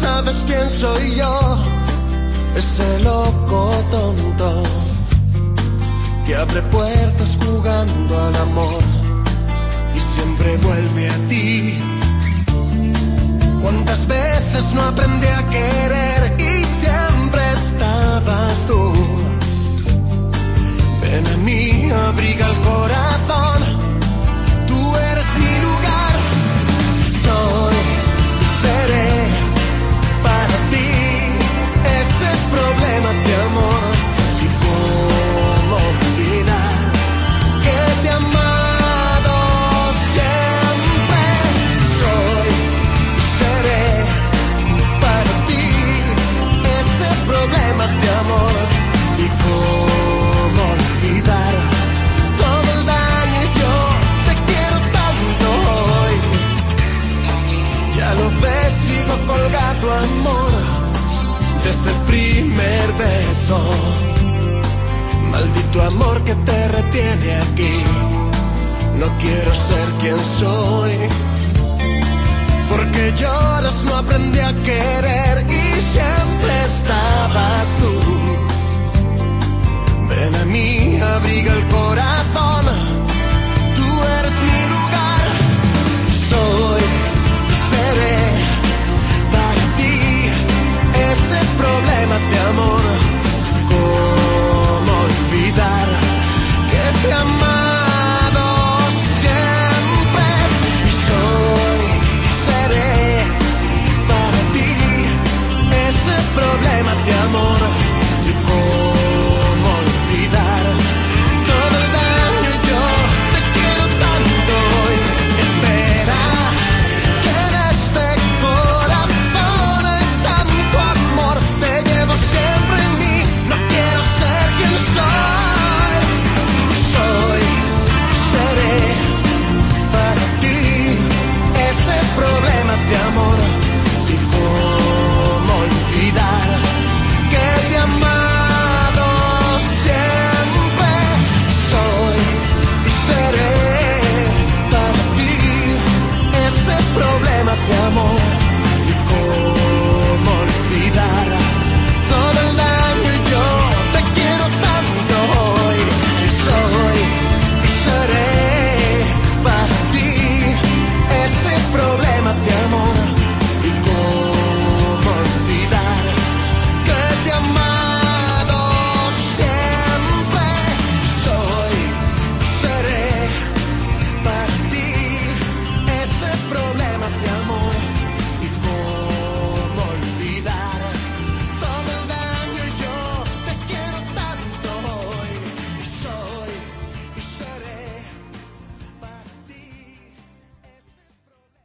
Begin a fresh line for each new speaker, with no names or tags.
sabes quién soy yo, ese loco tonto que abre puertas jugando al amor y siempre vuelve a ti. ¿Cuántas veces no aprendí a querer y siempre estabas tú? Ven a mí, abriga el corazón, tú eres mi lugar, amor desde el primer beso. Maldito amor que te retiene aquí. No quiero ser quien soy. Porque lloras, no aprendí a querer y siempre estabas tú. Ven a mí, abriga el corazón. De amor.